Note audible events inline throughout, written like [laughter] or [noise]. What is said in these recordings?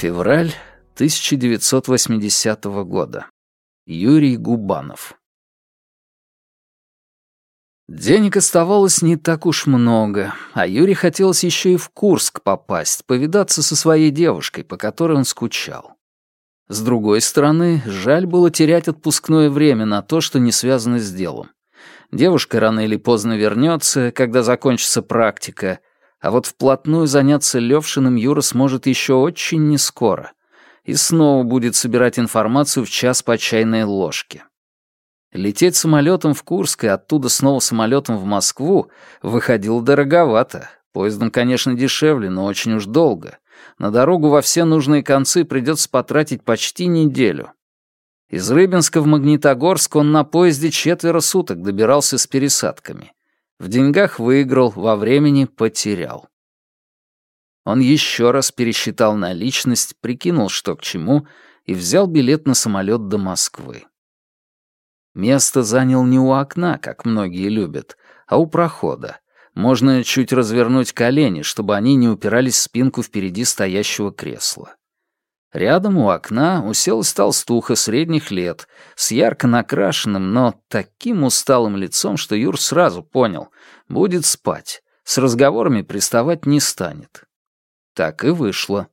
Февраль 1980 года. Юрий Губанов. Денег оставалось не так уж много, а Юре хотелось еще и в Курск попасть, повидаться со своей девушкой, по которой он скучал. С другой стороны, жаль было терять отпускное время на то, что не связано с делом. Девушка рано или поздно вернется, когда закончится практика, а вот вплотную заняться Левшиным Юра сможет еще очень нескоро и снова будет собирать информацию в час по чайной ложке. Лететь самолетом в Курск и оттуда снова самолетом в Москву выходило дороговато. Поездом, конечно, дешевле, но очень уж долго. На дорогу во все нужные концы придется потратить почти неделю. Из Рыбинска в Магнитогорск он на поезде четверо суток добирался с пересадками. В деньгах выиграл, во времени потерял. Он еще раз пересчитал наличность, прикинул, что к чему, и взял билет на самолет до Москвы. Место занял не у окна, как многие любят, а у прохода. Можно чуть развернуть колени, чтобы они не упирались в спинку впереди стоящего кресла. Рядом у окна уселась толстуха средних лет, с ярко накрашенным, но таким усталым лицом, что Юр сразу понял — будет спать, с разговорами приставать не станет. Так и вышло.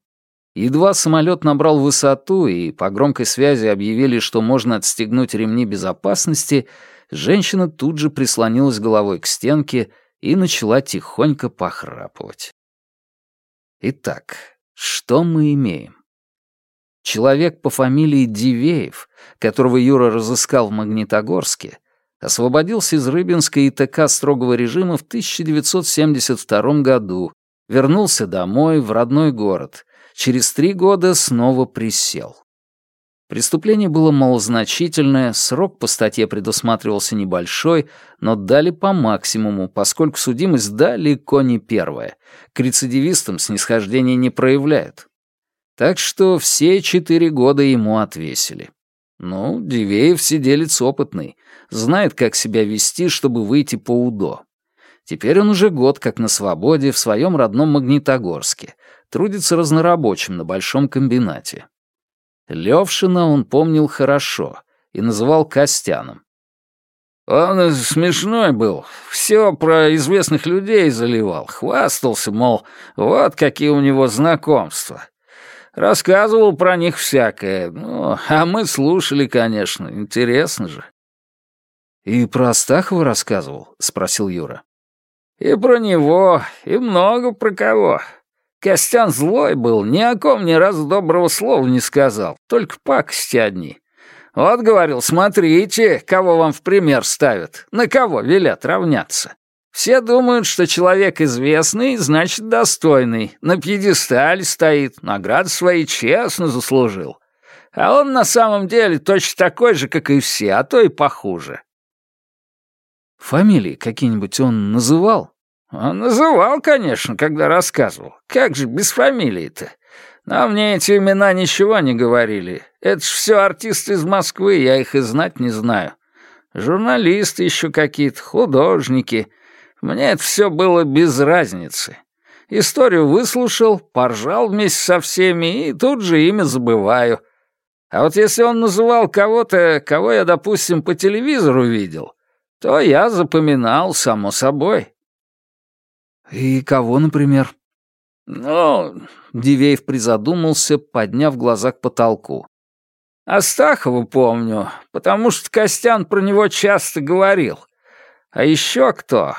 Едва самолет набрал высоту и по громкой связи объявили, что можно отстегнуть ремни безопасности, женщина тут же прислонилась головой к стенке и начала тихонько похрапывать. Итак, что мы имеем? Человек по фамилии Дивеев, которого Юра разыскал в Магнитогорске, освободился из Рыбинска и ТК строгого режима в 1972 году, вернулся домой, в родной город, через три года снова присел. Преступление было малозначительное, срок по статье предусматривался небольшой, но дали по максимуму, поскольку судимость далеко не первая. К рецидивистам снисхождения не проявляют. Так что все четыре года ему отвесили. Ну, Дивеев сиделец опытный, знает, как себя вести, чтобы выйти по УДО. Теперь он уже год как на свободе в своем родном Магнитогорске, трудится разнорабочим на большом комбинате. Левшина он помнил хорошо и называл Костяном. Он смешной был, все про известных людей заливал, хвастался, мол, вот какие у него знакомства. Рассказывал про них всякое, ну, а мы слушали, конечно, интересно же. «И про Астахова рассказывал?» — спросил Юра. «И про него, и много про кого. Костян злой был, ни о ком ни разу доброго слова не сказал, только пакости одни. Вот, говорил, смотрите, кого вам в пример ставят, на кого велят равняться. Все думают, что человек известный, значит, достойный, на пьедестале стоит, награды свои честно заслужил. А он на самом деле точно такой же, как и все, а то и похуже. Фамилии какие-нибудь он называл? Он называл, конечно, когда рассказывал. Как же без фамилии-то? Но мне эти имена ничего не говорили. Это ж все артисты из Москвы, я их и знать не знаю. Журналисты еще какие-то, художники. Мне это все было без разницы. Историю выслушал, поржал вместе со всеми и тут же имя забываю. А вот если он называл кого-то, кого я, допустим, по телевизору видел, то я запоминал, само собой. «И кого, например?» «Ну...» — Дивеев призадумался, подняв глаза к потолку. «Астахова помню, потому что Костян про него часто говорил. А еще кто?»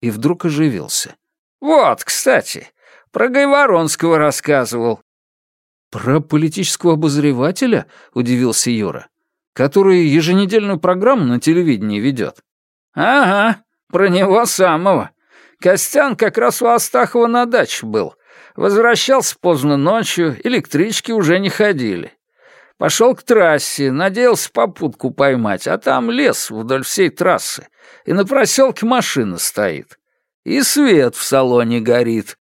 И вдруг оживился. «Вот, кстати, про Гайворонского рассказывал». «Про политического обозревателя?» — удивился Юра. «Который еженедельную программу на телевидении ведет». «Ага, про него самого. Костян как раз у Астахова на даче был. Возвращался поздно ночью, электрички уже не ходили. Пошел к трассе, надеялся попутку поймать, а там лес вдоль всей трассы, и на проселке машина стоит. И свет в салоне горит.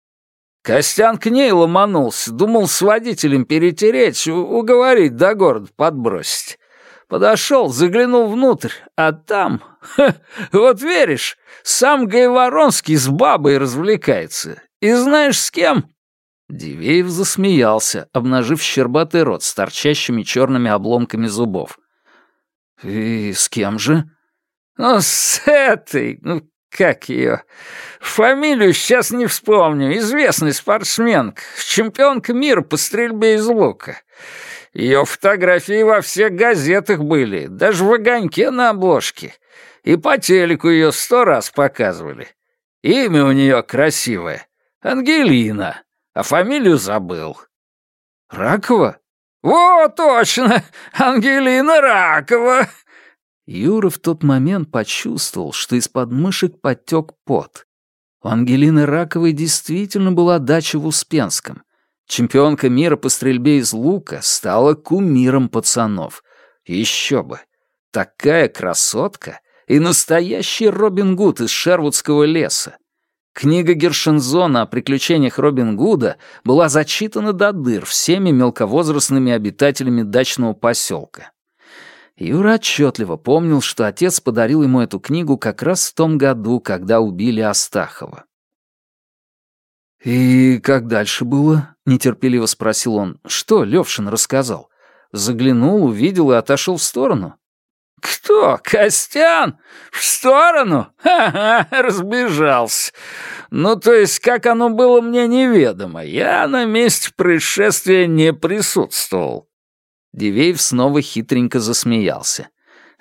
Костян к ней ломанулся, думал с водителем перетереть, уговорить до города подбросить. Подошел, заглянул внутрь, а там... [laughs] Ха, вот веришь, сам Гайворонский с бабой развлекается. И знаешь с кем? Дивеев засмеялся, обнажив щербатый рот с торчащими черными обломками зубов. «И с кем же?» «Ну, с этой, ну, как ее? Фамилию сейчас не вспомню. Известный спортсменка, чемпионка мира по стрельбе из лука. Ее фотографии во всех газетах были, даже в огоньке на обложке. И по телеку ее сто раз показывали. Имя у нее красивое. Ангелина. А фамилию забыл. Ракова? Вот точно! Ангелина Ракова! Юра в тот момент почувствовал, что из-под мышек потек пот. У Ангелины Раковой действительно была дача в Успенском. Чемпионка мира по стрельбе из лука стала кумиром пацанов. Еще бы. Такая красотка и настоящий Робин Гуд из Шервудского леса. Книга Гершензона о приключениях Робин Гуда была зачитана до дыр всеми мелковозрастными обитателями дачного поселка. Юра отчетливо помнил, что отец подарил ему эту книгу как раз в том году, когда убили Астахова. «И как дальше было?» — нетерпеливо спросил он. «Что Левшин рассказал? Заглянул, увидел и отошел в сторону?» «Кто? Костян? В сторону? Ха-ха, разбежался. Ну, то есть, как оно было, мне неведомо. Я на месте происшествия не присутствовал». Дивеев снова хитренько засмеялся.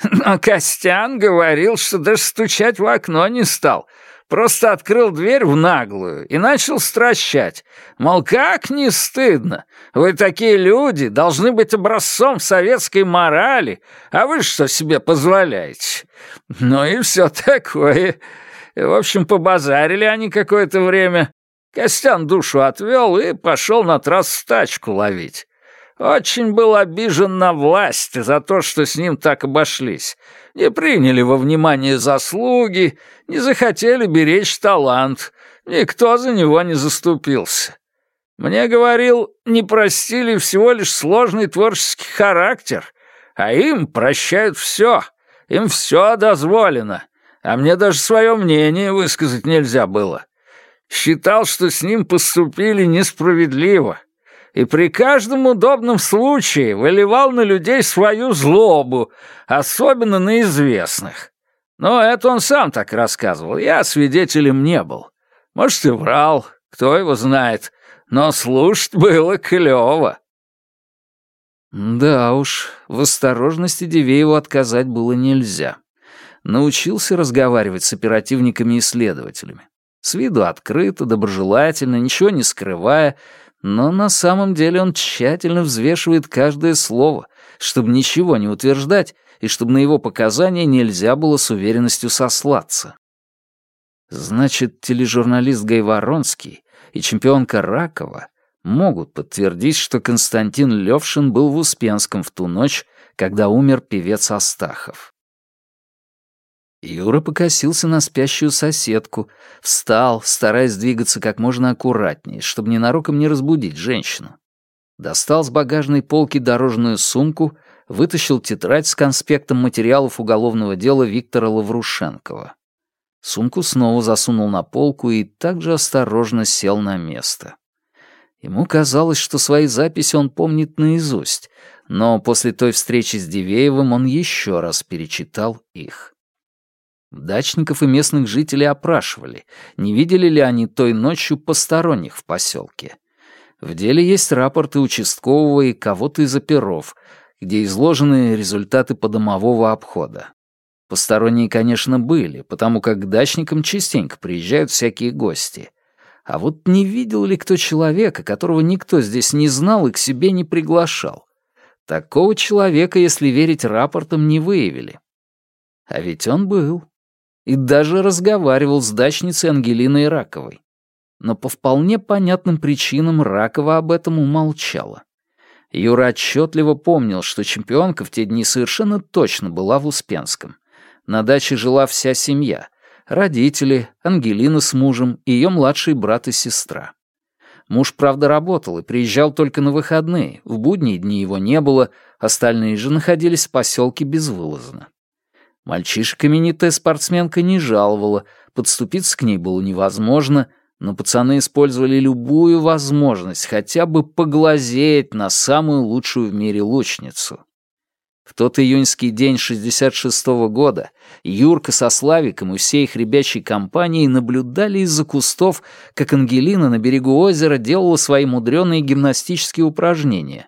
«Но Костян говорил, что даже стучать в окно не стал, Просто открыл дверь в наглую и начал стращать. Мол, как не стыдно? Вы такие люди, должны быть образцом советской морали, а вы что себе позволяете? Ну и все такое. В общем, побазарили они какое-то время. Костян душу отвел и пошел на трассу тачку ловить. Очень был обижен на власть за то, что с ним так обошлись. Не приняли во внимание заслуги, не захотели беречь талант. Никто за него не заступился. Мне говорил, не простили всего лишь сложный творческий характер, а им прощают все, им все дозволено, а мне даже свое мнение высказать нельзя было. Считал, что с ним поступили несправедливо, и при каждом удобном случае выливал на людей свою злобу, особенно на известных. Но это он сам так рассказывал, я свидетелем не был. Может, и врал, кто его знает, но слушать было клёво. Да уж, в осторожности Дивееву отказать было нельзя. Научился разговаривать с оперативниками и следователями. С виду открыто, доброжелательно, ничего не скрывая, но на самом деле он тщательно взвешивает каждое слово, чтобы ничего не утверждать и чтобы на его показания нельзя было с уверенностью сослаться. Значит, тележурналист Гайворонский и чемпионка Ракова могут подтвердить, что Константин Левшин был в Успенском в ту ночь, когда умер певец Астахов. Юра покосился на спящую соседку, встал, стараясь двигаться как можно аккуратнее, чтобы ненароком не разбудить женщину. Достал с багажной полки дорожную сумку, вытащил тетрадь с конспектом материалов уголовного дела Виктора Лаврушенкова. Сумку снова засунул на полку и также осторожно сел на место. Ему казалось, что свои записи он помнит наизусть, но после той встречи с Дивеевым он еще раз перечитал их. Дачников и местных жителей опрашивали, не видели ли они той ночью посторонних в поселке. В деле есть рапорты участкового и кого-то из оперов, где изложены результаты подомового обхода. Посторонние, конечно, были, потому как к дачникам частенько приезжают всякие гости. А вот не видел ли кто человека, которого никто здесь не знал и к себе не приглашал? Такого человека, если верить рапортам, не выявили. А ведь он был и даже разговаривал с дачницей Ангелиной Раковой. Но по вполне понятным причинам Ракова об этом умолчала. Юра отчетливо помнил, что чемпионка в те дни совершенно точно была в Успенском. На даче жила вся семья. Родители, Ангелина с мужем ее младший брат и сестра. Муж, правда, работал и приезжал только на выходные, в будние дни его не было, остальные же находились в поселке безвылазно. Мальчишек именитая спортсменка не жаловала, подступиться к ней было невозможно, но пацаны использовали любую возможность хотя бы поглазеть на самую лучшую в мире лучницу. В тот июньский день 66-го года Юрка со Славиком и всей их ребячей компанией наблюдали из-за кустов, как Ангелина на берегу озера делала свои мудреные гимнастические упражнения.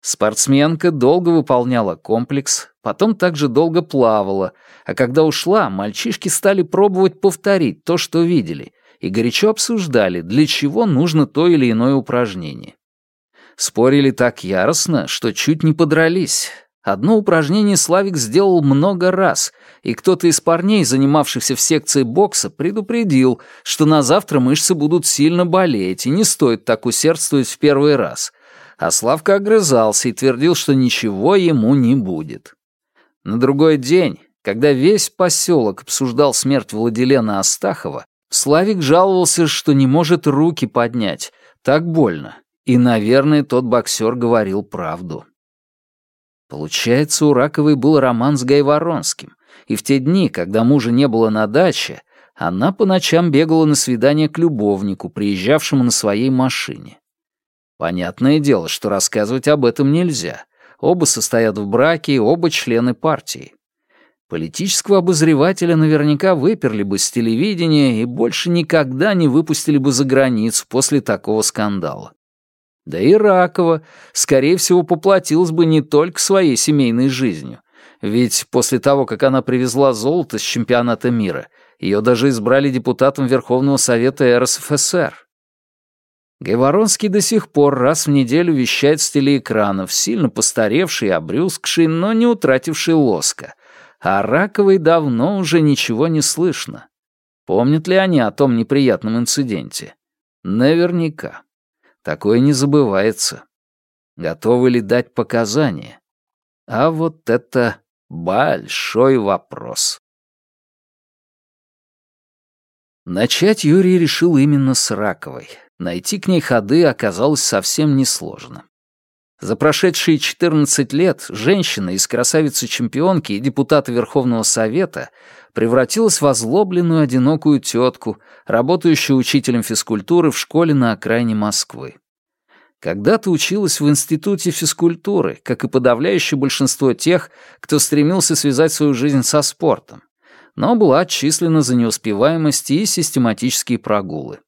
Спортсменка долго выполняла комплекс, потом также долго плавала, а когда ушла, мальчишки стали пробовать повторить то, что видели, и горячо обсуждали, для чего нужно то или иное упражнение. Спорили так яростно, что чуть не подрались. Одно упражнение Славик сделал много раз, и кто-то из парней, занимавшихся в секции бокса, предупредил, что на завтра мышцы будут сильно болеть, и не стоит так усердствовать в первый раз. А Славка огрызался и твердил, что ничего ему не будет. На другой день, когда весь поселок обсуждал смерть Владилена Астахова, Славик жаловался, что не может руки поднять. Так больно. И, наверное, тот боксер говорил правду. Получается, у Раковой был роман с Гайворонским. И в те дни, когда мужа не было на даче, она по ночам бегала на свидание к любовнику, приезжавшему на своей машине. Понятное дело, что рассказывать об этом нельзя. Оба состоят в браке, оба члены партии. Политического обозревателя наверняка выперли бы с телевидения и больше никогда не выпустили бы за границу после такого скандала. Да и Ракова, скорее всего, поплатилась бы не только своей семейной жизнью, ведь после того, как она привезла золото с чемпионата мира, ее даже избрали депутатом Верховного Совета РСФСР. Гайворонский до сих пор раз в неделю вещает с телеэкранов, сильно постаревший, обрюзгший, но не утративший лоска — а Раковой давно уже ничего не слышно. Помнят ли они о том неприятном инциденте? Наверняка. Такое не забывается. Готовы ли дать показания? А вот это большой вопрос. Начать Юрий решил именно с Раковой. Найти к ней ходы оказалось совсем несложно. За прошедшие 14 лет женщина из красавицы-чемпионки и депутата Верховного Совета превратилась в озлобленную одинокую тетку, работающую учителем физкультуры в школе на окраине Москвы. Когда-то училась в Институте физкультуры, как и подавляющее большинство тех, кто стремился связать свою жизнь со спортом, но была отчислена за неуспеваемость и систематические прогулы.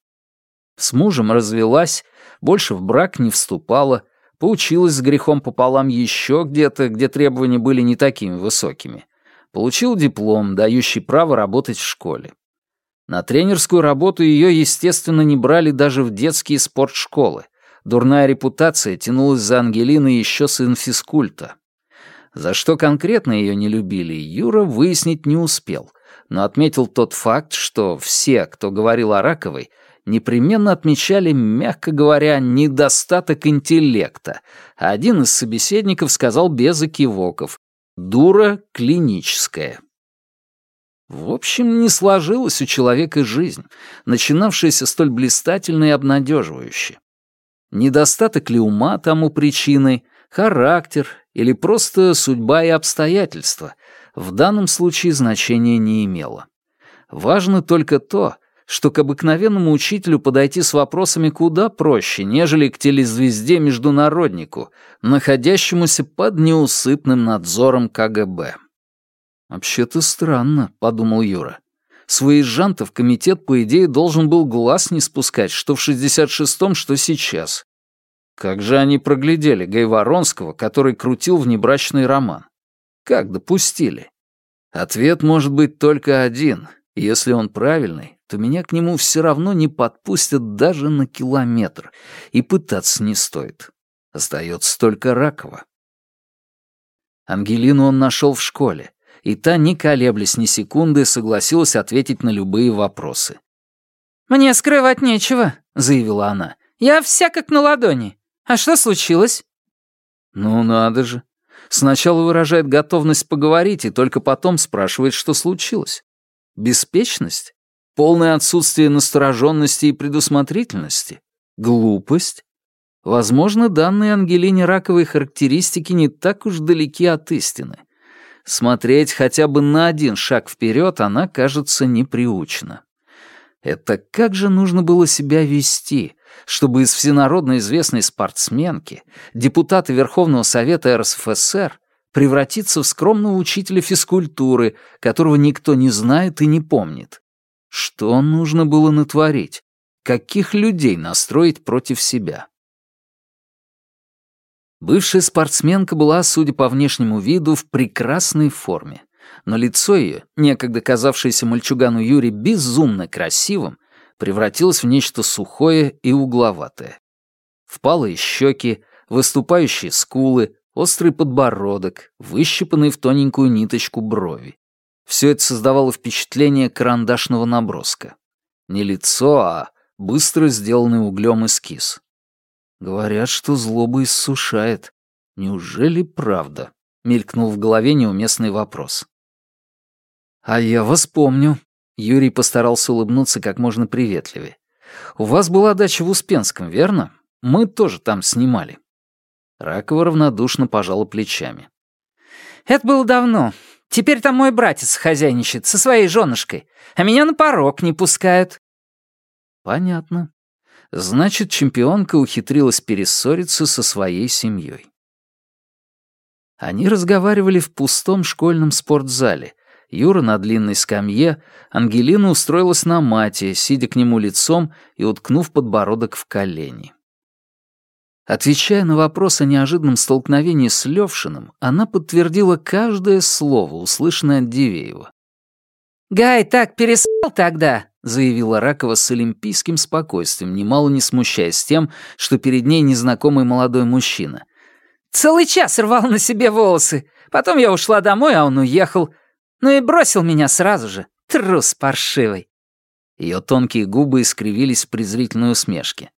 С мужем развелась, больше в брак не вступала, Поучилась с грехом пополам еще где-то, где требования были не такими высокими. Получил диплом, дающий право работать в школе. На тренерскую работу ее, естественно, не брали даже в детские спортшколы. Дурная репутация тянулась за Ангелиной еще с инфискульта. За что конкретно ее не любили, Юра выяснить не успел, но отметил тот факт, что все, кто говорил о Раковой, непременно отмечали, мягко говоря, недостаток интеллекта, один из собеседников сказал без экивоков «дура клиническая». В общем, не сложилась у человека жизнь, начинавшаяся столь блистательно и обнадеживающе. Недостаток ли ума тому причиной, характер или просто судьба и обстоятельства в данном случае значения не имело. Важно только то, что к обыкновенному учителю подойти с вопросами куда проще, нежели к телезвезде-международнику, находящемуся под неусыпным надзором КГБ. «Вообще-то странно», — подумал Юра. С выезжантов комитет, по идее, должен был глаз не спускать, что в 66-м, что сейчас. Как же они проглядели Гайворонского, который крутил внебрачный роман? Как допустили? Ответ может быть только один. Если он правильный, то меня к нему все равно не подпустят даже на километр, и пытаться не стоит. Остается только Ракова. Ангелину он нашел в школе, и та, не колеблясь ни секунды, согласилась ответить на любые вопросы. «Мне скрывать нечего», — заявила она. «Я вся как на ладони. А что случилось?» «Ну надо же. Сначала выражает готовность поговорить, и только потом спрашивает, что случилось. Беспечность? Полное отсутствие настороженности и предусмотрительности? Глупость? Возможно, данные Ангелине Раковой характеристики не так уж далеки от истины. Смотреть хотя бы на один шаг вперед она, кажется, не приучена. Это как же нужно было себя вести, чтобы из всенародно известной спортсменки, депутата Верховного Совета РСФСР, превратиться в скромного учителя физкультуры, которого никто не знает и не помнит? Что нужно было натворить? Каких людей настроить против себя? Бывшая спортсменка была, судя по внешнему виду, в прекрасной форме. Но лицо ее, некогда казавшееся мальчугану Юре безумно красивым, превратилось в нечто сухое и угловатое. Впалые щеки, выступающие скулы, острый подбородок, выщипанные в тоненькую ниточку брови. Все это создавало впечатление карандашного наброска. Не лицо, а быстро сделанный углем эскиз. Говорят, что злоба иссушает. Неужели правда? Мелькнул в голове неуместный вопрос. А я вас помню. Юрий постарался улыбнуться как можно приветливее. У вас была дача в Успенском, верно? Мы тоже там снимали. Ракова равнодушно пожала плечами. Это было давно. Теперь там мой братец хозяйничает со своей женушкой, а меня на порог не пускают». «Понятно. Значит, чемпионка ухитрилась перессориться со своей семьей». Они разговаривали в пустом школьном спортзале. Юра на длинной скамье, Ангелина устроилась на мате, сидя к нему лицом и уткнув подбородок в колени. Отвечая на вопрос о неожиданном столкновении с Левшиным, она подтвердила каждое слово, услышанное от Дивеева. «Гай так пересал тогда», — заявила Ракова с олимпийским спокойствием, немало не смущаясь тем, что перед ней незнакомый молодой мужчина. «Целый час рвал на себе волосы. Потом я ушла домой, а он уехал. Ну и бросил меня сразу же. Трус паршивый». Ее тонкие губы искривились в презрительной усмешке.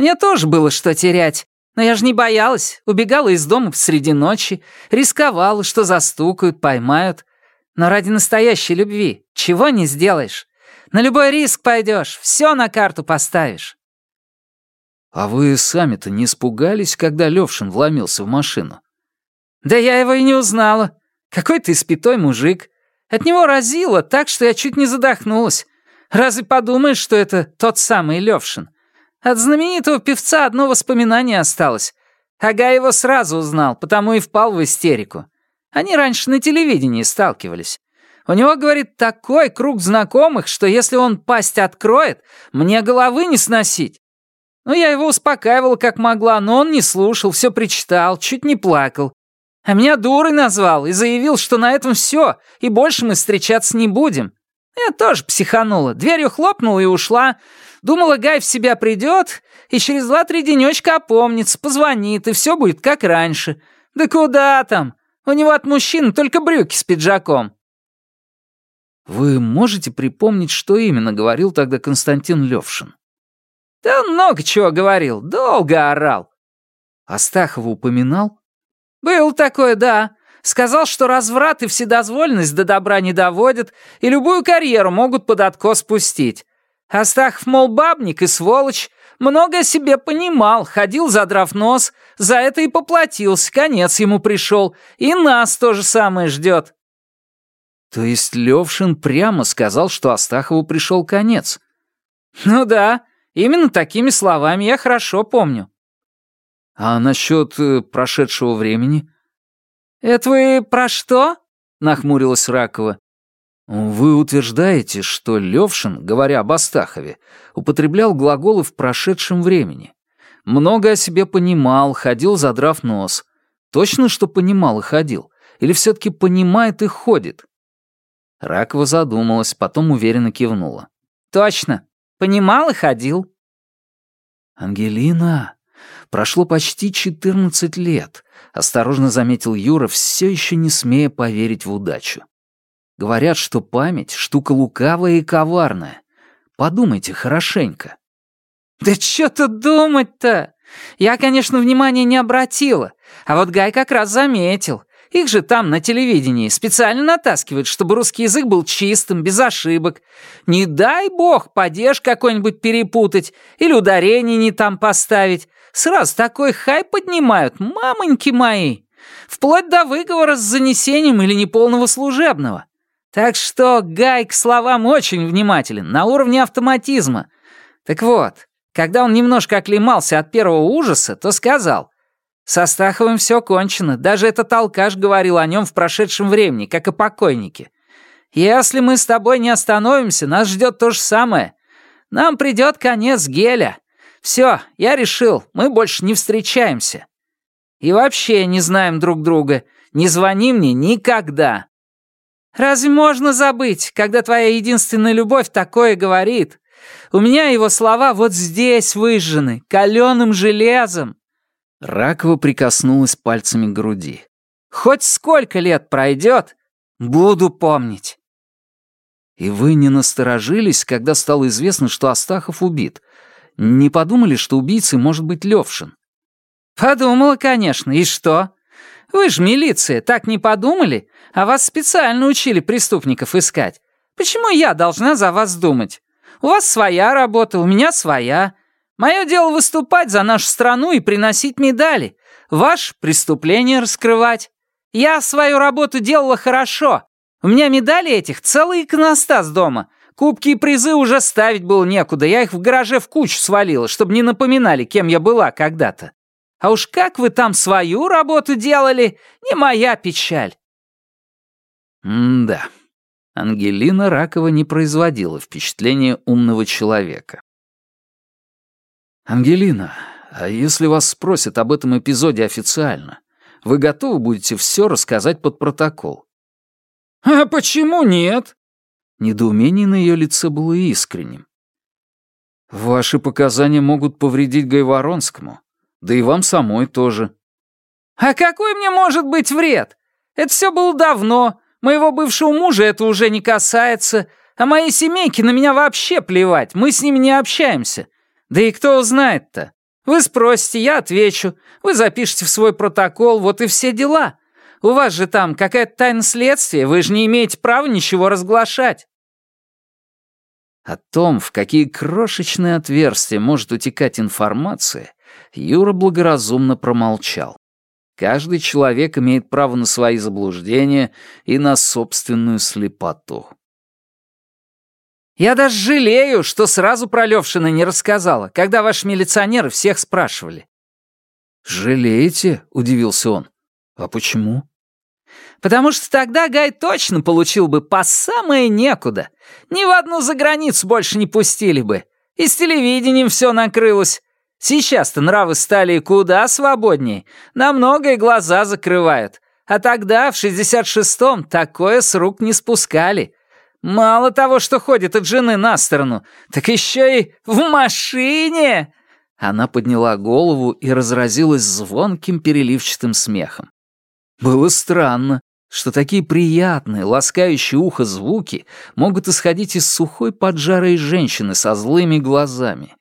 Мне тоже было что терять. Но я же не боялась, убегала из дома среди ночи, рисковала, что застукают, поймают. Но ради настоящей любви чего не сделаешь. На любой риск пойдешь, все на карту поставишь. А вы сами-то не испугались, когда Левшин вломился в машину? Да я его и не узнала. Какой-то испятой мужик. От него разило так, что я чуть не задохнулась. Разве подумаешь, что это тот самый Левшин? От знаменитого певца одно воспоминание осталось. Ага его сразу узнал, потому и впал в истерику. Они раньше на телевидении сталкивались. У него, говорит, такой круг знакомых, что если он пасть откроет, мне головы не сносить. Ну, я его успокаивала как могла, но он не слушал, все причитал, чуть не плакал. А меня дурой назвал и заявил, что на этом все, и больше мы встречаться не будем. Я тоже психанула, дверью хлопнула и ушла, Думала, Гай в себя придет и через два-три денечка опомнится, позвонит, и все будет как раньше. Да куда там? У него от мужчин только брюки с пиджаком. Вы можете припомнить, что именно говорил тогда Константин Левшин? Да он много чего говорил, долго орал. Астахова упоминал? Был такое, да. Сказал, что разврат и вседозволенность до добра не доводят, и любую карьеру могут под откос пустить. Астахов, мол, бабник и сволочь, много о себе понимал, ходил, задрав нос, за это и поплатился, конец ему пришел, и нас то же самое ждет. То есть Левшин прямо сказал, что Астахову пришел конец? Ну да, именно такими словами я хорошо помню. А насчет э, прошедшего времени? Это вы про что? Нахмурилась Ракова. Вы утверждаете, что Левшин, говоря об Астахове, употреблял глаголы в прошедшем времени. Много о себе понимал, ходил, задрав нос. Точно, что понимал и ходил? Или все-таки понимает и ходит? Ракова задумалась, потом уверенно кивнула. «Точно. Понимал и ходил». «Ангелина, прошло почти четырнадцать лет», — осторожно заметил Юра, все еще не смея поверить в удачу. Говорят, что память — штука лукавая и коварная. Подумайте хорошенько». «Да что тут думать-то? Я, конечно, внимания не обратила, а вот Гай как раз заметил. Их же там на телевидении специально натаскивают, чтобы русский язык был чистым, без ошибок. Не дай бог падеж какой-нибудь перепутать или ударение не там поставить. Сразу такой хай поднимают, мамоньки мои. Вплоть до выговора с занесением или неполного служебного. Так что Гай к словам очень внимателен, на уровне автоматизма. Так вот, когда он немножко оклемался от первого ужаса, то сказал, «Со Стаховым все кончено, даже этот алкаш говорил о нем в прошедшем времени, как о покойнике. Если мы с тобой не остановимся, нас ждет то же самое. Нам придет конец геля. Все, я решил, мы больше не встречаемся. И вообще не знаем друг друга, не звони мне никогда». «Разве можно забыть, когда твоя единственная любовь такое говорит? У меня его слова вот здесь выжжены, каленым железом». Ракова прикоснулась пальцами к груди. «Хоть сколько лет пройдет, буду помнить». «И вы не насторожились, когда стало известно, что Астахов убит? Не подумали, что убийцей может быть Левшин?» «Подумала, конечно. И что? Вы же милиция, так не подумали? А вас специально учили преступников искать. Почему я должна за вас думать? У вас своя работа, у меня своя. Мое дело выступать за нашу страну и приносить медали. Ваше преступление раскрывать. Я свою работу делала хорошо. У меня медали этих целый иконостас дома. Кубки и призы уже ставить было некуда. Я их в гараже в кучу свалила, чтобы не напоминали, кем я была когда-то. А уж как вы там свою работу делали, не моя печаль. М-да. Ангелина Ракова не производила впечатления умного человека. «Ангелина, а если вас спросят об этом эпизоде официально, вы готовы будете все рассказать под протокол?» «А почему нет?» Недоумение на ее лице было искренним. «Ваши показания могут повредить Гайворонскому. Да и вам самой тоже». «А какой мне может быть вред? Это все было давно. Моего бывшего мужа это уже не касается. А моей семейке на меня вообще плевать. Мы с ними не общаемся. Да и кто узнает-то? Вы спросите, я отвечу. Вы запишете в свой протокол, вот и все дела. У вас же там какая-то тайна следствия, вы же не имеете права ничего разглашать». О том, в какие крошечные отверстия может утекать информация, Юра благоразумно промолчал. Каждый человек имеет право на свои заблуждения и на собственную слепоту. «Я даже жалею, что сразу про Левшина не рассказала, когда ваши милиционеры всех спрашивали». «Жалеете?» — удивился он. «А почему?» «Потому что тогда Гай точно получил бы по самое некуда. Ни в одну заграницу больше не пустили бы. И с телевидением все накрылось. Сейчас-то нравы стали куда свободнее, на многое глаза закрывают. А тогда, в 66-м, такое с рук не спускали. Мало того, что ходит от жены на сторону, так еще и в машине!» Она подняла голову и разразилась звонким переливчатым смехом. Было странно, что такие приятные, ласкающие ухо звуки могут исходить из сухой поджарой женщины со злыми глазами.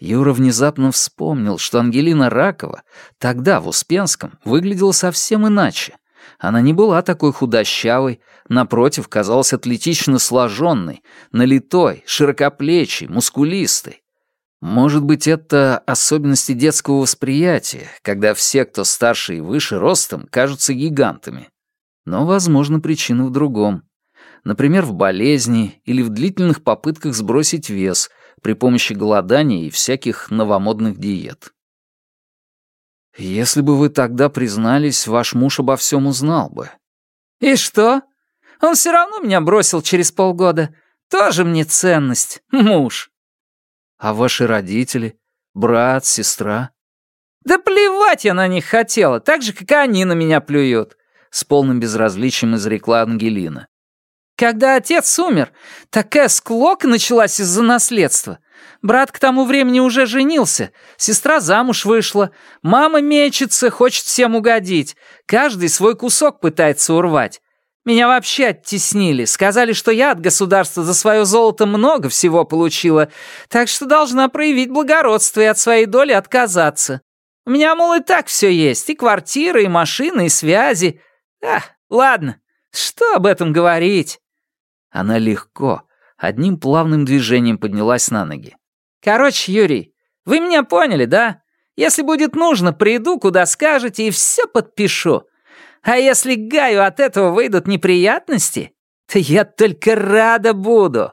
Юра внезапно вспомнил, что Ангелина Ракова тогда в Успенском выглядела совсем иначе. Она не была такой худощавой, напротив, казалась атлетично сложенной, налитой, широкоплечей, мускулистой. Может быть, это особенности детского восприятия, когда все, кто старше и выше ростом, кажутся гигантами. Но, возможно, причина в другом. Например, в болезни или в длительных попытках сбросить вес — при помощи голодания и всяких новомодных диет. Если бы вы тогда признались, ваш муж обо всем узнал бы. И что? Он все равно меня бросил через полгода. Тоже мне ценность, муж. А ваши родители? Брат, сестра? Да плевать я на них хотела, так же, как и они на меня плюют. С полным безразличием изрекла Ангелина. Когда отец умер, такая склока началась из-за наследства. Брат к тому времени уже женился, сестра замуж вышла, мама мечется, хочет всем угодить, каждый свой кусок пытается урвать. Меня вообще оттеснили, сказали, что я от государства за свое золото много всего получила, так что должна проявить благородство и от своей доли отказаться. У меня, мол, и так все есть, и квартира, и машина, и связи. А, ладно, что об этом говорить? Она легко, одним плавным движением поднялась на ноги. «Короче, Юрий, вы меня поняли, да? Если будет нужно, приду, куда скажете, и все подпишу. А если Гаю от этого выйдут неприятности, Да я только рада буду!»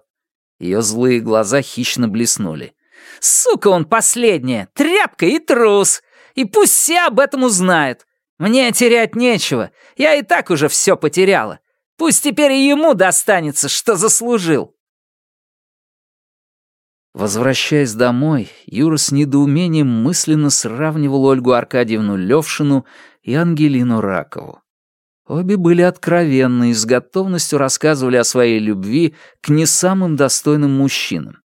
Ее злые глаза хищно блеснули. «Сука он последняя, тряпка и трус! И пусть все об этом узнают! Мне терять нечего, я и так уже все потеряла. Пусть теперь и ему достанется, что заслужил!» Возвращаясь домой, Юра с недоумением мысленно сравнивал Ольгу Аркадьевну Левшину и Ангелину Ракову. Обе были откровенны и с готовностью рассказывали о своей любви к не самым достойным мужчинам.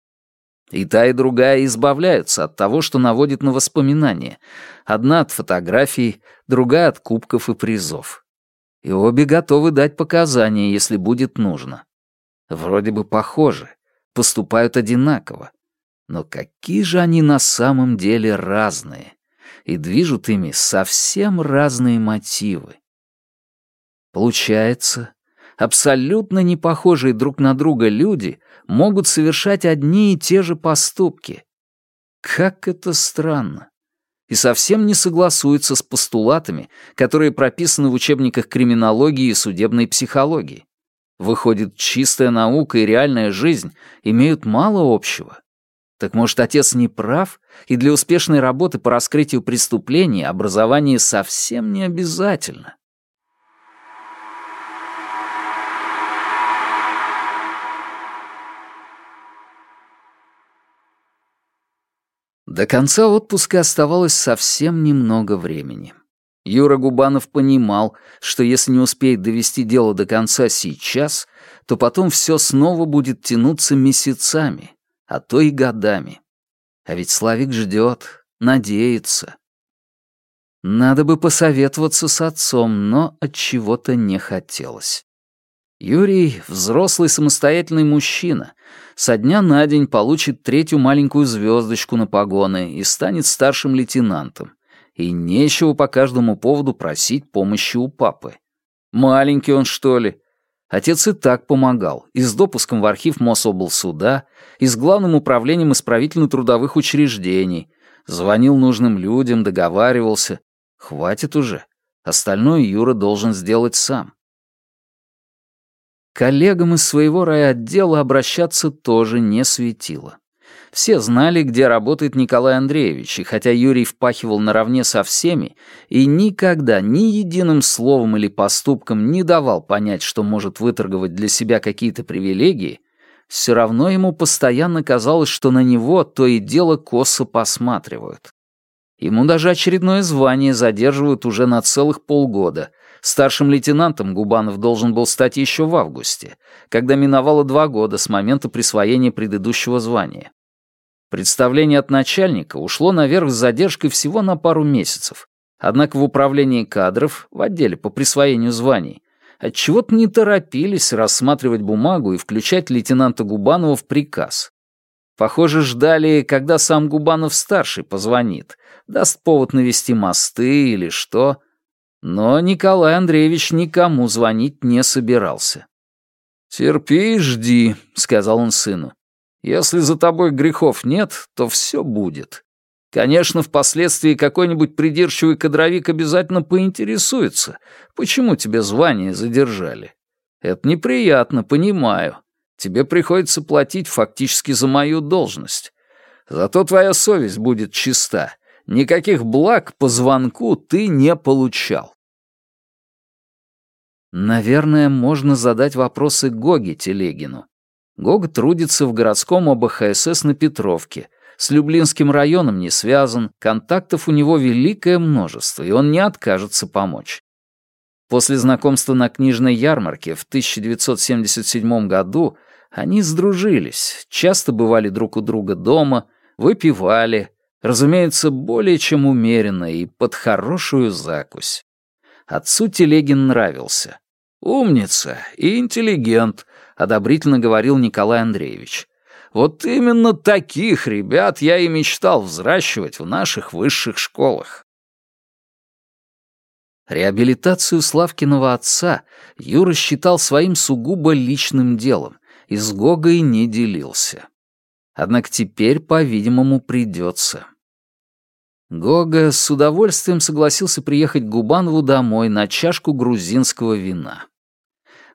И та, и другая избавляются от того, что наводит на воспоминания. Одна от фотографий, другая от кубков и призов. И обе готовы дать показания, если будет нужно. Вроде бы похожи, поступают одинаково. Но какие же они на самом деле разные, и движут ими совсем разные мотивы. Получается, абсолютно не похожие друг на друга люди могут совершать одни и те же поступки. Как это странно. И совсем не согласуется с постулатами, которые прописаны в учебниках криминологии и судебной психологии. Выходит, чистая наука и реальная жизнь имеют мало общего. Так может, отец не прав, и для успешной работы по раскрытию преступлений образование совсем не обязательно? До конца отпуска оставалось совсем немного времени. Юра Губанов понимал, что если не успеет довести дело до конца сейчас, то потом все снова будет тянуться месяцами, а то и годами. А ведь Славик ждет, надеется. Надо бы посоветоваться с отцом, но от чего-то не хотелось. Юрий — взрослый самостоятельный мужчина. Со дня на день получит третью маленькую звездочку на погоны и станет старшим лейтенантом. И нечего по каждому поводу просить помощи у папы. Маленький он, что ли? Отец и так помогал, и с допуском в архив Мособлсуда, и с главным управлением исправительно-трудовых учреждений. Звонил нужным людям, договаривался. Хватит уже. Остальное Юра должен сделать сам. Коллегам из своего райотдела обращаться тоже не светило. Все знали, где работает Николай Андреевич, и хотя Юрий впахивал наравне со всеми и никогда ни единым словом или поступком не давал понять, что может выторговать для себя какие-то привилегии, все равно ему постоянно казалось, что на него то и дело косо посматривают. Ему даже очередное звание задерживают уже на целых полгода. Старшим лейтенантом Губанов должен был стать еще в августе, когда миновало два года с момента присвоения предыдущего звания. Представление от начальника ушло наверх с задержкой всего на пару месяцев. Однако в управлении кадров, в отделе по присвоению званий, отчего-то не торопились рассматривать бумагу и включать лейтенанта Губанова в приказ. Похоже, ждали, когда сам Губанов-старший позвонит, даст повод навести мосты или что. Но Николай Андреевич никому звонить не собирался. «Терпи и жди», — сказал он сыну. Если за тобой грехов нет, то все будет. Конечно, впоследствии какой-нибудь придирчивый кадровик обязательно поинтересуется, почему тебе звание задержали. Это неприятно, понимаю. Тебе приходится платить фактически за мою должность. Зато твоя совесть будет чиста. Никаких благ по звонку ты не получал. Наверное, можно задать вопросы Гоге Телегину. Гог трудится в городском ОБХСС на Петровке. С Люблинским районом не связан, контактов у него великое множество, и он не откажется помочь. После знакомства на книжной ярмарке в 1977 году они сдружились, часто бывали друг у друга дома, выпивали, разумеется, более чем умеренно и под хорошую закусь. Отцу Телегин нравился. Умница и интеллигент, — одобрительно говорил Николай Андреевич. «Вот именно таких ребят я и мечтал взращивать в наших высших школах». Реабилитацию Славкиного отца Юра считал своим сугубо личным делом и с Гогой не делился. Однако теперь, по-видимому, придется. Гога с удовольствием согласился приехать к Губанову домой на чашку грузинского вина.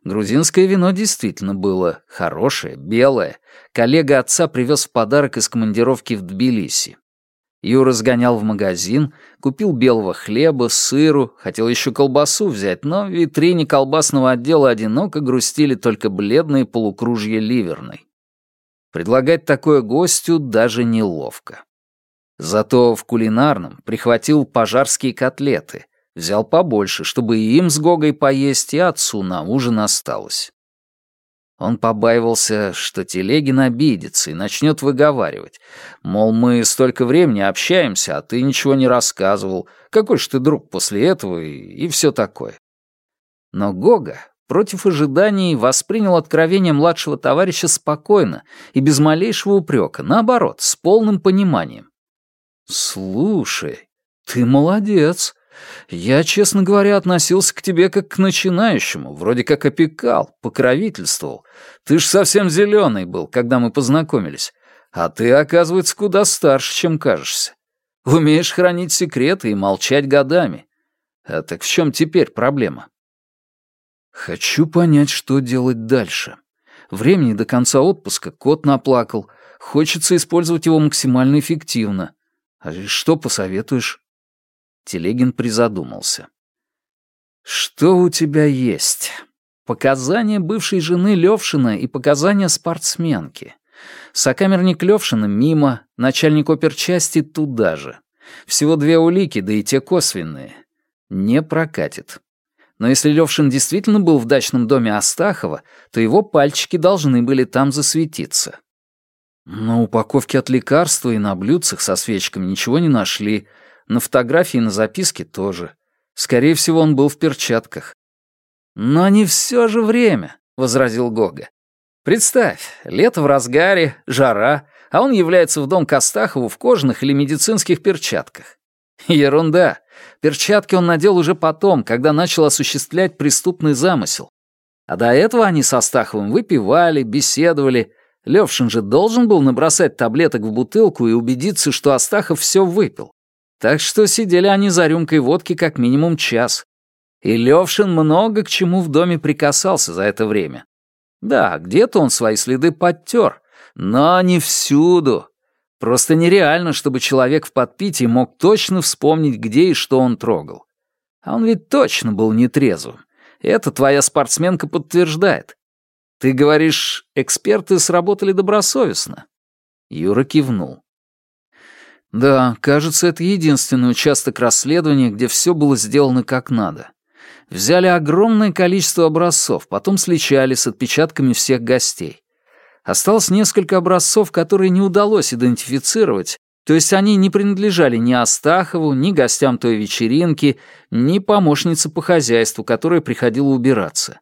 Грузинское вино действительно было хорошее, белое. Коллега отца привез в подарок из командировки в Тбилиси. Юра сгонял в магазин, купил белого хлеба, сыру, хотел еще колбасу взять, но в витрине колбасного отдела одиноко грустили только бледные полукружья ливерной. Предлагать такое гостю даже неловко. Зато в кулинарном прихватил пожарские котлеты, взял побольше, чтобы и им с Гогой поесть, и отцу на ужин осталось. Он побаивался, что Телегин обидится и начнет выговаривать. Мол, мы столько времени общаемся, а ты ничего не рассказывал. Какой ж ты друг после этого и, и все такое. Но Гога, против ожиданий, воспринял откровение младшего товарища спокойно и без малейшего упрека, наоборот, с полным пониманием. «Слушай, ты молодец. Я, честно говоря, относился к тебе как к начинающему, вроде как опекал, покровительствовал. Ты ж совсем зеленый был, когда мы познакомились. А ты, оказывается, куда старше, чем кажешься. Умеешь хранить секреты и молчать годами. А так в чем теперь проблема? Хочу понять, что делать дальше. Времени до конца отпуска кот наплакал. Хочется использовать его максимально эффективно. А что посоветуешь? Телегин призадумался. «Что у тебя есть?» Показания бывшей жены Левшина и показания спортсменки. Сокамерник Левшина мимо, начальник оперчасти туда же. Всего две улики, да и те косвенные. Не прокатит. Но если Левшин действительно был в дачном доме Астахова, то его пальчики должны были там засветиться. На упаковке от лекарства и на блюдцах со свечками ничего не нашли, на фотографии и на записке тоже. Скорее всего, он был в перчатках. «Но не все же время», — возразил Гога. «Представь, лето в разгаре, жара, а он является в дом Костахову в кожаных или медицинских перчатках. Ерунда. Перчатки он надел уже потом, когда начал осуществлять преступный замысел. А до этого они с Астаховым выпивали, беседовали. Левшин же должен был набросать таблеток в бутылку и убедиться, что Астахов все выпил. Так что сидели они за рюмкой водки как минимум час. И Левшин много к чему в доме прикасался за это время. Да, где-то он свои следы подтер, но не всюду. Просто нереально, чтобы человек в подпитии мог точно вспомнить, где и что он трогал. А он ведь точно был нетрезвым. Это твоя спортсменка подтверждает. Ты говоришь, эксперты сработали добросовестно?» Юра кивнул. Да, кажется, это единственный участок расследования, где все было сделано как надо. Взяли огромное количество образцов, потом сличали с отпечатками всех гостей. Осталось несколько образцов, которые не удалось идентифицировать, то есть они не принадлежали ни Астахову, ни гостям той вечеринки, ни помощнице по хозяйству, которая приходила убираться.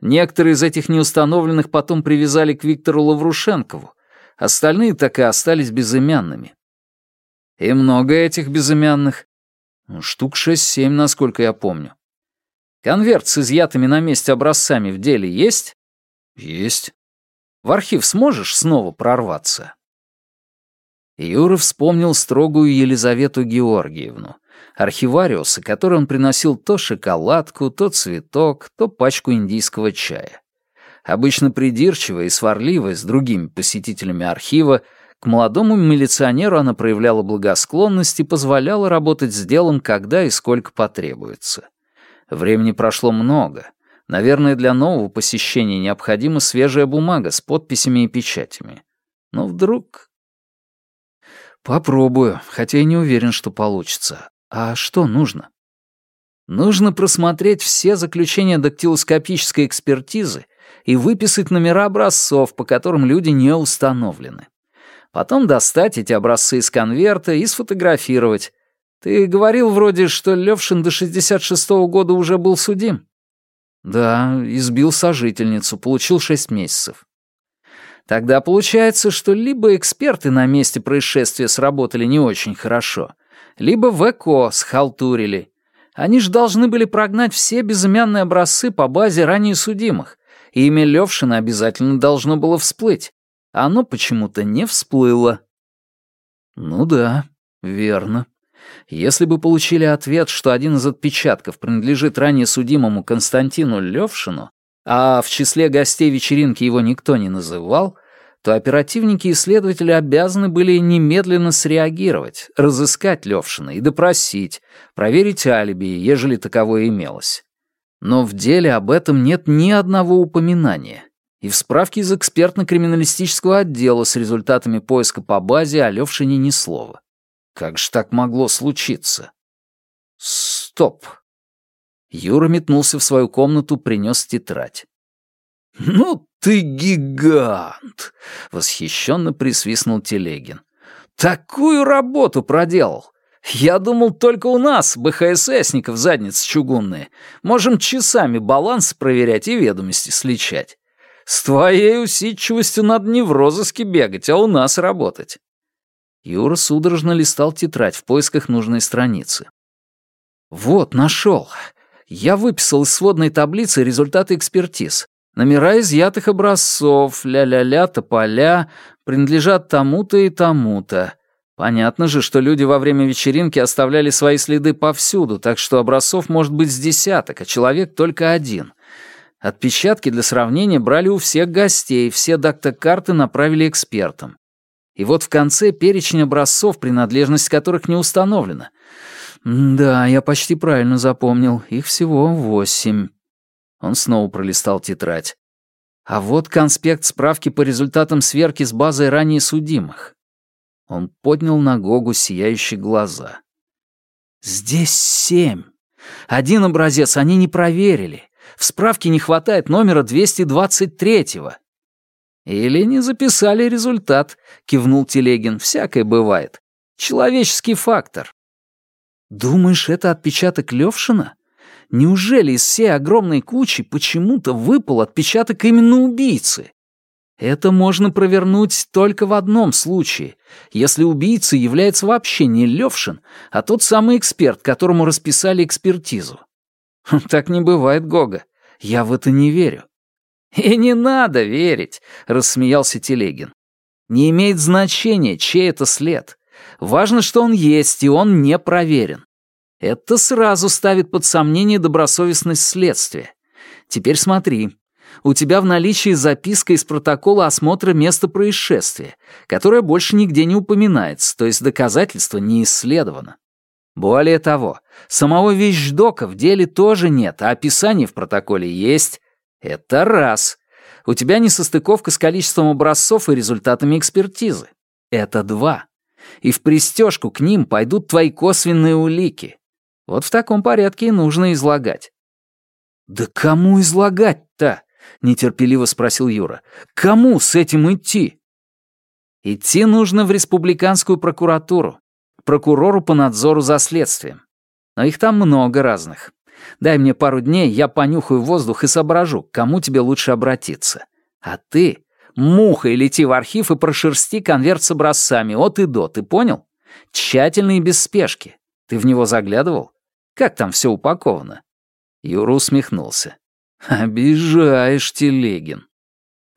Некоторые из этих неустановленных потом привязали к Виктору Лаврушенкову, остальные так и остались безымянными. И много этих безымянных? Штук шесть-семь, насколько я помню. Конверт с изъятыми на месте образцами в деле есть? Есть. В архив сможешь снова прорваться? Юра вспомнил строгую Елизавету Георгиевну, архивариуса, которой он приносил то шоколадку, то цветок, то пачку индийского чая. Обычно придирчивая и сварливая с другими посетителями архива, к молодому милиционеру она проявляла благосклонность и позволяла работать с делом, когда и сколько потребуется. Времени прошло много. Наверное, для нового посещения необходима свежая бумага с подписями и печатями. Но вдруг... Попробую, хотя и не уверен, что получится. А что нужно? Нужно просмотреть все заключения дактилоскопической экспертизы и выписать номера образцов, по которым люди не установлены. Потом достать эти образцы из конверта и сфотографировать. Ты говорил вроде, что Левшин до 66-го года уже был судим. Да, избил сожительницу, получил шесть месяцев. Тогда получается, что либо эксперты на месте происшествия сработали не очень хорошо, либо ВКО схалтурили. Они же должны были прогнать все безымянные образцы по базе ранее судимых, и имя Левшина обязательно должно было всплыть оно почему-то не всплыло. Ну да, верно. Если бы получили ответ, что один из отпечатков принадлежит ранее судимому Константину Левшину, а в числе гостей вечеринки его никто не называл, то оперативники и следователи обязаны были немедленно среагировать, разыскать Левшина и допросить, проверить алиби, ежели таковое имелось. Но в деле об этом нет ни одного упоминания. И в справке из экспертно-криминалистического отдела с результатами поиска по базе о Левшине ни слова. Как же так могло случиться? Стоп. Юра метнулся в свою комнату, принес тетрадь. «Ну ты гигант!» — восхищенно присвистнул Телегин. «Такую работу проделал! Я думал, только у нас, БХССников, задницы чугунные. Можем часами баланс проверять и ведомости сличать. С твоей усидчивостью надо не в розыске бегать, а у нас работать». Юра судорожно листал тетрадь в поисках нужной страницы. «Вот, нашел. Я выписал из сводной таблицы результаты экспертиз. Номера изъятых образцов, ля-ля-ля, тополя, принадлежат тому-то и тому-то. Понятно же, что люди во время вечеринки оставляли свои следы повсюду, так что образцов может быть с десяток, а человек только один. Отпечатки для сравнения брали у всех гостей, все дактокарты направили экспертам. И вот в конце перечень образцов, принадлежность которых не установлена. Да, я почти правильно запомнил, их всего восемь. Он снова пролистал тетрадь. А вот конспект справки по результатам сверки с базой ранее судимых. Он поднял на Гогу сияющие глаза. «Здесь семь. Один образец они не проверили. В справке не хватает номера 223-го». «Или не записали результат», — кивнул Телегин. «Всякое бывает. Человеческий фактор». «Думаешь, это отпечаток Левшина?» Неужели из всей огромной кучи почему-то выпал отпечаток именно убийцы? Это можно провернуть только в одном случае, если убийцей является вообще не Левшин, а тот самый эксперт, которому расписали экспертизу. Так не бывает, Гога. Я в это не верю. «И не надо верить», — рассмеялся Телегин. «Не имеет значения, чей это след. Важно, что он есть, и он не проверен. Это сразу ставит под сомнение добросовестность следствия. Теперь смотри. У тебя в наличии записка из протокола осмотра места происшествия, которая больше нигде не упоминается, то есть доказательство не исследовано. Более того, самого вещдока в деле тоже нет, а описание в протоколе есть. Это раз. У тебя несостыковка с количеством образцов и результатами экспертизы. Это два. И в пристежку к ним пойдут твои косвенные улики. Вот в таком порядке и нужно излагать». «Да кому излагать-то?» — нетерпеливо спросил Юра. «Кому с этим идти?» «Идти нужно в республиканскую прокуратуру, прокурору по надзору за следствием. Но их там много разных. Дай мне пару дней, я понюхаю воздух и соображу, к кому тебе лучше обратиться. А ты мухой лети в архив и прошерсти конверт с образцами от и до, ты понял? Тщательно и без спешки. Ты в него заглядывал? Как там все упаковано?» Юра усмехнулся. «Обижаешь, Телегин».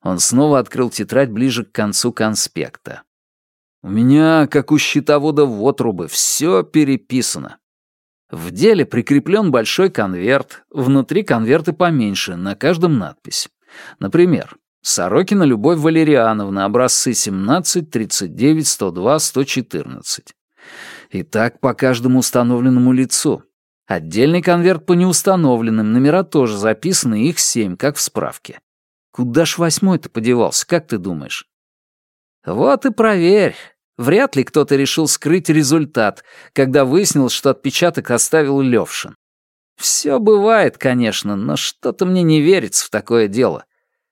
Он снова открыл тетрадь ближе к концу конспекта. «У меня, как у счетовода в отрубы, все переписано. В деле прикреплен большой конверт, внутри конверты поменьше, на каждом надпись. Например, Сорокина Любовь Валериановна, образцы 17, 39, 102, 114. И так по каждому установленному лицу. Отдельный конверт по неустановленным, номера тоже записаны, их семь, как в справке. Куда ж восьмой-то подевался, как ты думаешь? Вот и проверь. Вряд ли кто-то решил скрыть результат, когда выяснилось, что отпечаток оставил Левшин. Все бывает, конечно, но что-то мне не верится в такое дело.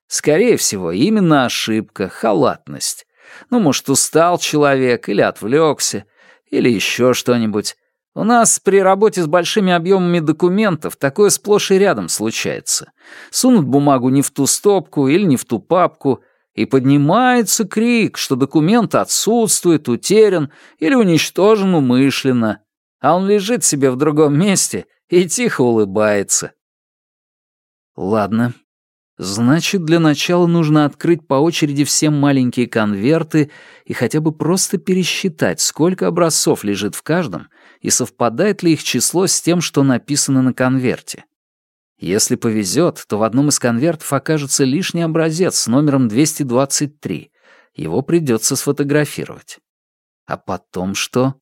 Скорее всего, именно ошибка, халатность. Ну, может, устал человек или отвлекся, или еще что-нибудь. У нас при работе с большими объемами документов такое сплошь и рядом случается. Сунут бумагу не в ту стопку или не в ту папку, и поднимается крик, что документ отсутствует, утерян или уничтожен умышленно, а он лежит себе в другом месте и тихо улыбается. Ладно, Значит, для начала нужно открыть по очереди все маленькие конверты и хотя бы просто пересчитать, сколько образцов лежит в каждом и совпадает ли их число с тем, что написано на конверте. Если повезет, то в одном из конвертов окажется лишний образец с номером 223. Его придется сфотографировать. А потом что?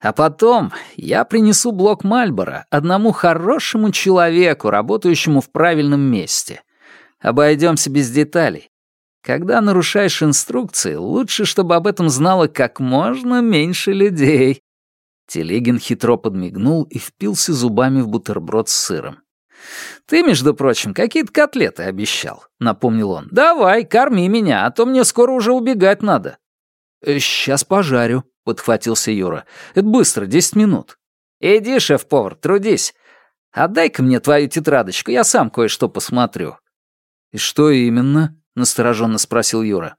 А потом я принесу блок Мальбора одному хорошему человеку, работающему в правильном месте. Обойдемся без деталей. Когда нарушаешь инструкции, лучше, чтобы об этом знало как можно меньше людей. Телегин хитро подмигнул и впился зубами в бутерброд с сыром. «Ты, между прочим, какие-то котлеты обещал», — напомнил он. «Давай, корми меня, а то мне скоро уже убегать надо». «Сейчас пожарю», — подхватился Юра. «Это быстро, десять минут». «Иди, шеф-повар, трудись. Отдай-ка мне твою тетрадочку, я сам кое-что посмотрю». «И что именно?» — настороженно спросил Юра.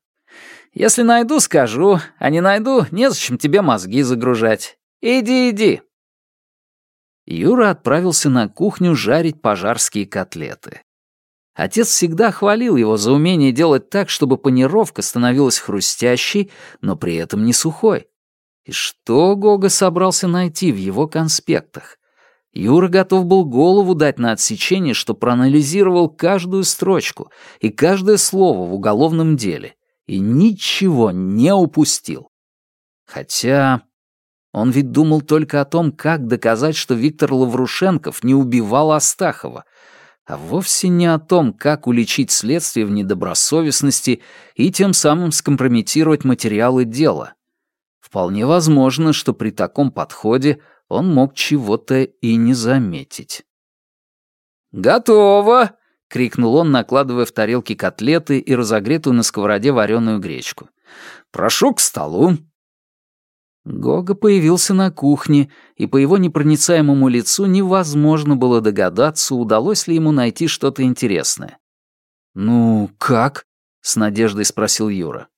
«Если найду, скажу, а не найду, незачем тебе мозги загружать. Иди, иди». Юра отправился на кухню жарить пожарские котлеты. Отец всегда хвалил его за умение делать так, чтобы панировка становилась хрустящей, но при этом не сухой. И что Гога собрался найти в его конспектах? Юра готов был голову дать на отсечение, что проанализировал каждую строчку и каждое слово в уголовном деле, и ничего не упустил. Хотя он ведь думал только о том, как доказать, что Виктор Лаврушенков не убивал Астахова, а вовсе не о том, как уличить следствие в недобросовестности и тем самым скомпрометировать материалы дела. Вполне возможно, что при таком подходе он мог чего-то и не заметить. «Готово!» — крикнул он, накладывая в тарелки котлеты и разогретую на сковороде вареную гречку. «Прошу к столу!» Гога появился на кухне, и по его непроницаемому лицу невозможно было догадаться, удалось ли ему найти что-то интересное. «Ну, как?» — с надеждой спросил Юра.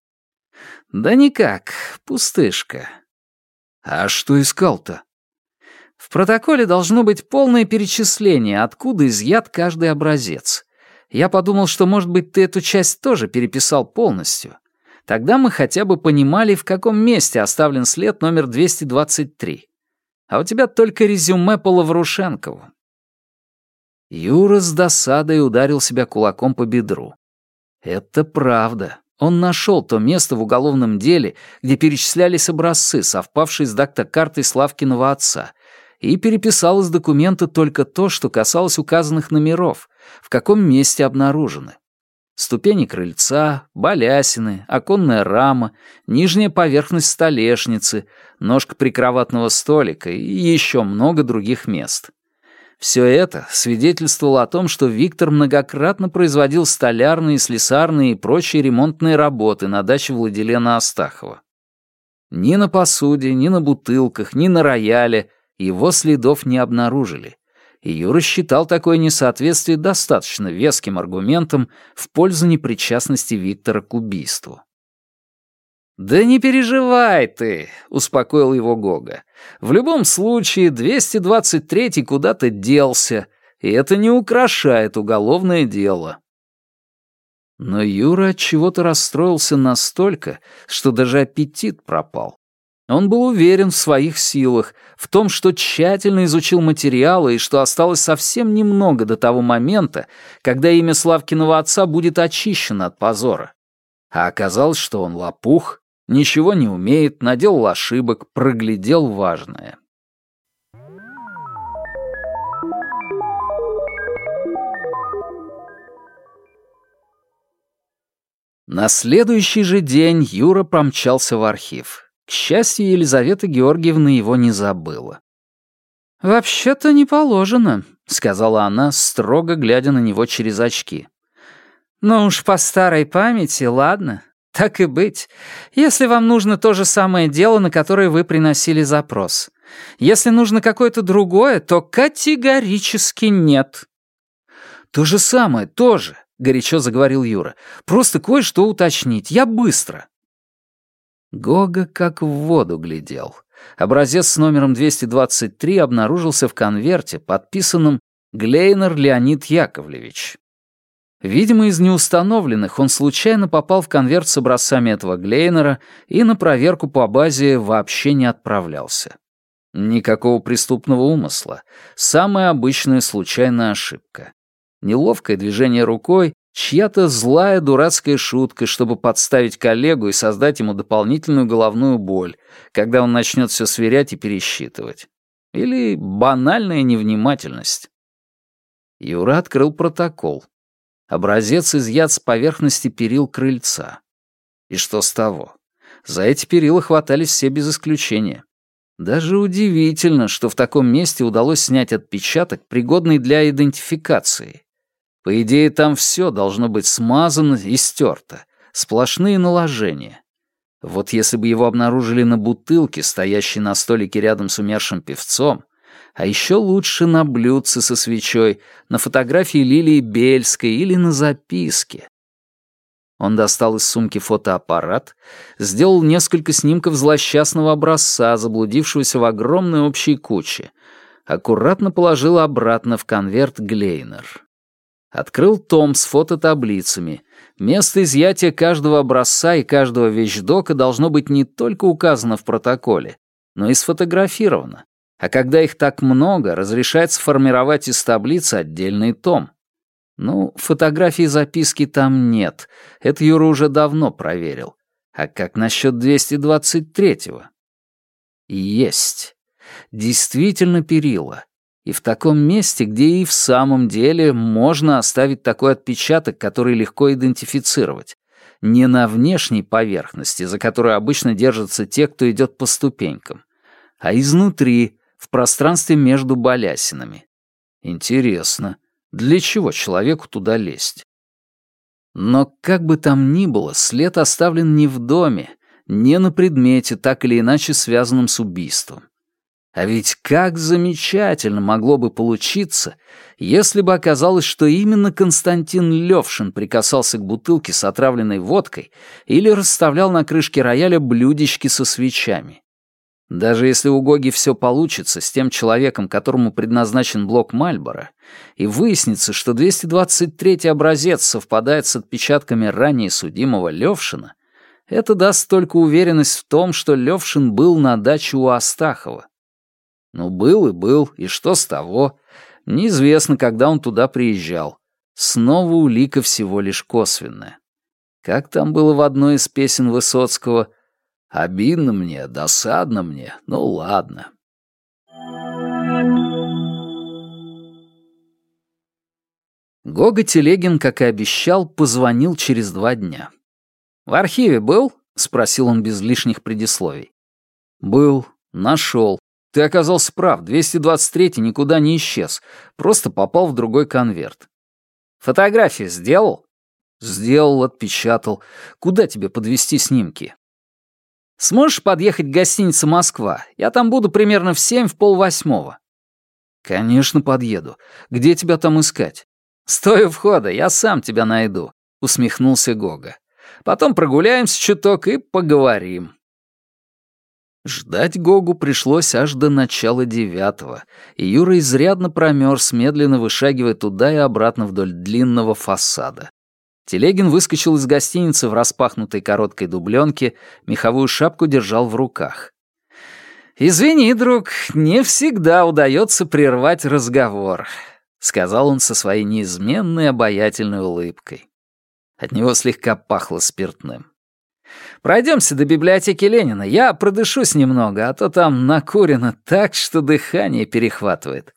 «Да никак, пустышка». «А что искал-то?» «В протоколе должно быть полное перечисление, откуда изъят каждый образец. Я подумал, что, может быть, ты эту часть тоже переписал полностью. Тогда мы хотя бы понимали, в каком месте оставлен след номер 223. А у тебя только резюме по Лаврушенкову». Юра с досадой ударил себя кулаком по бедру. «Это правда. Он нашел то место в уголовном деле, где перечислялись образцы, совпавшие с дактокартой Славкиного отца, и переписал из документа только то, что касалось указанных номеров, в каком месте обнаружены. Ступени крыльца, балясины, оконная рама, нижняя поверхность столешницы, ножка прикроватного столика и еще много других мест. Все это свидетельствовало о том, что Виктор многократно производил столярные, слесарные и прочие ремонтные работы на даче Владилена Астахова. Ни на посуде, ни на бутылках, ни на рояле его следов не обнаружили, и Юра считал такое несоответствие достаточно веским аргументом в пользу непричастности Виктора к убийству. «Да не переживай ты», — успокоил его Гога. «В любом случае, 223-й куда-то делся, и это не украшает уголовное дело». Но Юра от чего-то расстроился настолько, что даже аппетит пропал. Он был уверен в своих силах, в том, что тщательно изучил материалы и что осталось совсем немного до того момента, когда имя Славкиного отца будет очищено от позора. А оказалось, что он лопух, ничего не умеет, наделал ошибок, проглядел важное. На следующий же день Юра промчался в архив. К счастью, Елизавета Георгиевна его не забыла. «Вообще-то не положено», — сказала она, строго глядя на него через очки. «Ну уж по старой памяти, ладно, так и быть. Если вам нужно то же самое дело, на которое вы приносили запрос. Если нужно какое-то другое, то категорически нет». «То же самое, тоже», — горячо заговорил Юра. «Просто кое-что уточнить. Я быстро». Гога как в воду глядел. Образец с номером 223 обнаружился в конверте, подписанном «Глейнер Леонид Яковлевич». Видимо, из неустановленных он случайно попал в конверт с образцами этого Глейнера и на проверку по базе вообще не отправлялся. Никакого преступного умысла. Самая обычная случайная ошибка. Неловкое движение рукой, чья-то злая дурацкая шутка, чтобы подставить коллегу и создать ему дополнительную головную боль, когда он начнет все сверять и пересчитывать. Или банальная невнимательность. Юра открыл протокол. Образец изъят с поверхности перил крыльца. И что с того? За эти перила хватались все без исключения. Даже удивительно, что в таком месте удалось снять отпечаток, пригодный для идентификации. По идее, там все должно быть смазано и стерто. Сплошные наложения. Вот если бы его обнаружили на бутылке, стоящей на столике рядом с умершим певцом, а еще лучше на блюдце со свечой, на фотографии Лилии Бельской или на записке, он достал из сумки фотоаппарат, сделал несколько снимков злосчастного образца, заблудившегося в огромной общей куче, аккуратно положил обратно в конверт Глейнер. Открыл том с фототаблицами. Место изъятия каждого образца и каждого вещдока должно быть не только указано в протоколе, но и сфотографировано. А когда их так много, разрешается формировать из таблицы отдельный том. Ну, фотографий записки там нет. Это Юра уже давно проверил. А как насчет 223-го? Есть. Действительно перила. И в таком месте, где и в самом деле можно оставить такой отпечаток, который легко идентифицировать. Не на внешней поверхности, за которой обычно держатся те, кто идет по ступенькам, а изнутри, в пространстве между балясинами. Интересно. Для чего человеку туда лезть? Но как бы там ни было, след оставлен не в доме, не на предмете, так или иначе связанном с убийством. А ведь как замечательно могло бы получиться, если бы оказалось, что именно Константин Левшин прикасался к бутылке с отравленной водкой или расставлял на крышке рояля блюдечки со свечами. Даже если у Гоги все получится с тем человеком, которому предназначен блок Мальбора, и выяснится, что 223 образец совпадает с отпечатками ранее судимого Левшина, это даст только уверенность в том, что Левшин был на даче у Астахова. Ну, был и был, и что с того? Неизвестно, когда он туда приезжал. Снова улика всего лишь косвенная. Как там было в одной из песен Высоцкого — Обидно мне, досадно мне, ну ладно. Гога Телегин, как и обещал, позвонил через два дня. «В архиве был?» — спросил он без лишних предисловий. «Был. Нашел. Ты оказался прав, 223-й никуда не исчез, просто попал в другой конверт». «Фотографии сделал?» «Сделал, отпечатал. Куда тебе подвести снимки?» Сможешь подъехать к гостинице «Москва»? Я там буду примерно в семь, в полвосьмого». «Конечно, подъеду. Где тебя там искать?» «Стой у входа, я сам тебя найду», — усмехнулся Гога. «Потом прогуляемся чуток и поговорим». Ждать Гогу пришлось аж до начала девятого, и Юра изрядно промерз, медленно вышагивая туда и обратно вдоль длинного фасада. Телегин выскочил из гостиницы в распахнутой короткой дубленке, меховую шапку держал в руках. «Извини, друг, не всегда удается прервать разговор», — сказал он со своей неизменной обаятельной улыбкой. От него слегка пахло спиртным. «Пройдемся до библиотеки Ленина, я продышусь немного, а то там накурено так, что дыхание перехватывает.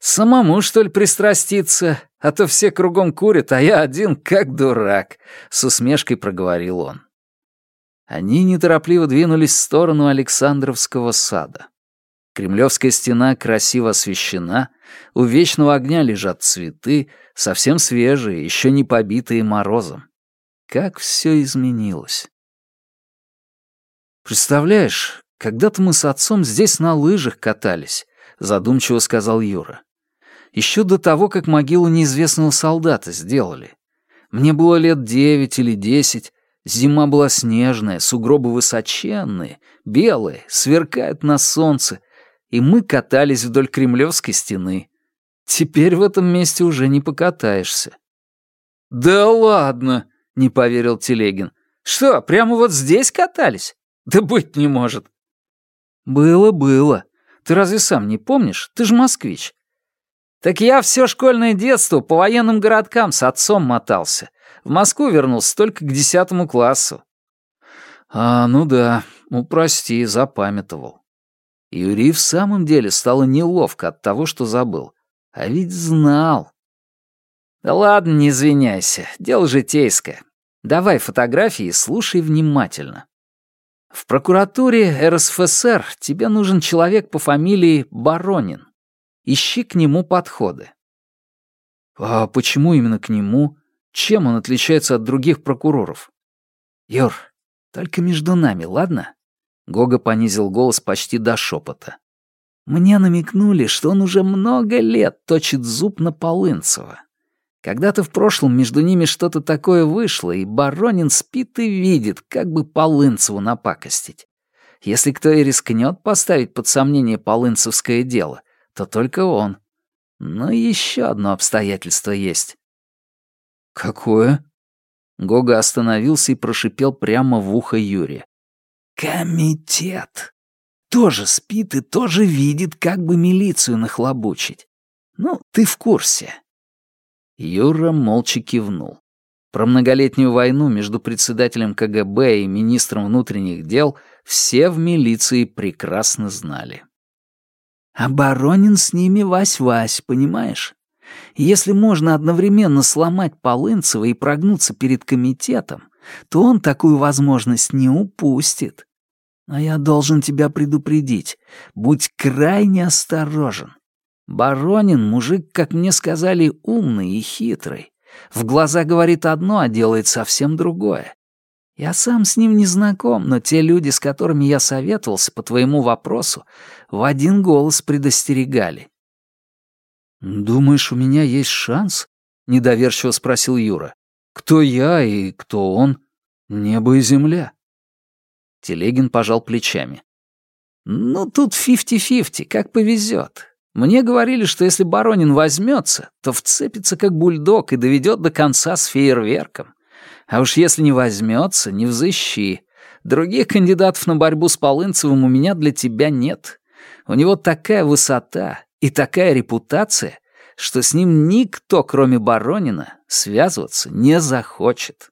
Самому, что ли, пристраститься? А то все кругом курят, а я один как дурак», — с усмешкой проговорил он. Они неторопливо двинулись в сторону Александровского сада. Кремлевская стена красиво освещена, у вечного огня лежат цветы, совсем свежие, еще не побитые морозом. Как все изменилось. «Представляешь, когда-то мы с отцом здесь на лыжах катались», — задумчиво сказал Юра. Еще до того, как могилу неизвестного солдата сделали. Мне было лет девять или десять. Зима была снежная, сугробы высоченные, белые, сверкают на солнце. И мы катались вдоль Кремлевской стены. Теперь в этом месте уже не покатаешься. «Да ладно!» — не поверил Телегин. «Что, прямо вот здесь катались? Да быть не может!» «Было-было. Ты разве сам не помнишь? Ты же москвич». «Так я все школьное детство по военным городкам с отцом мотался. В Москву вернулся только к десятому классу». «А, ну да, ну прости, запамятовал». Юрий в самом деле стало неловко от того, что забыл. А ведь знал. «Да ладно, не извиняйся, дело житейское. Давай фотографии и слушай внимательно. В прокуратуре РСФСР тебе нужен человек по фамилии Баронин. Ищи к нему подходы. А почему именно к нему? Чем он отличается от других прокуроров? Юр, только между нами, ладно? Гога понизил голос почти до шепота. Мне намекнули, что он уже много лет точит зуб на Полынцева. Когда-то в прошлом между ними что-то такое вышло, и Баронин спит и видит, как бы Полынцеву напакостить. Если кто и рискнет поставить под сомнение полынцевское дело, то только он. Но еще одно обстоятельство есть. «Какое?» Гога остановился и прошипел прямо в ухо Юре. «Комитет. Тоже спит и тоже видит, как бы милицию нахлобучить. Ну, ты в курсе». Юра молча кивнул. Про многолетнюю войну между председателем КГБ и министром внутренних дел все в милиции прекрасно знали. А Баронин с ними вась-вась, понимаешь? Если можно одновременно сломать Полынцева и прогнуться перед комитетом, то он такую возможность не упустит. Но я должен тебя предупредить. Будь крайне осторожен. Баронин — мужик, как мне сказали, умный и хитрый. В глаза говорит одно, а делает совсем другое. Я сам с ним не знаком, но те люди, с которыми я советовался по твоему вопросу, в один голос предостерегали. «Думаешь, у меня есть шанс?» — недоверчиво спросил Юра. «Кто я и кто он? Небо и земля». Телегин пожал плечами. «Ну, тут фифти-фифти, как повезет. Мне говорили, что если Баронин возьмется, то вцепится как бульдог и доведет до конца с фейерверком. А уж если не возьмется, не взыщи. Других кандидатов на борьбу с Полынцевым у меня для тебя нет. У него такая высота и такая репутация, что с ним никто, кроме Баронина, связываться не захочет.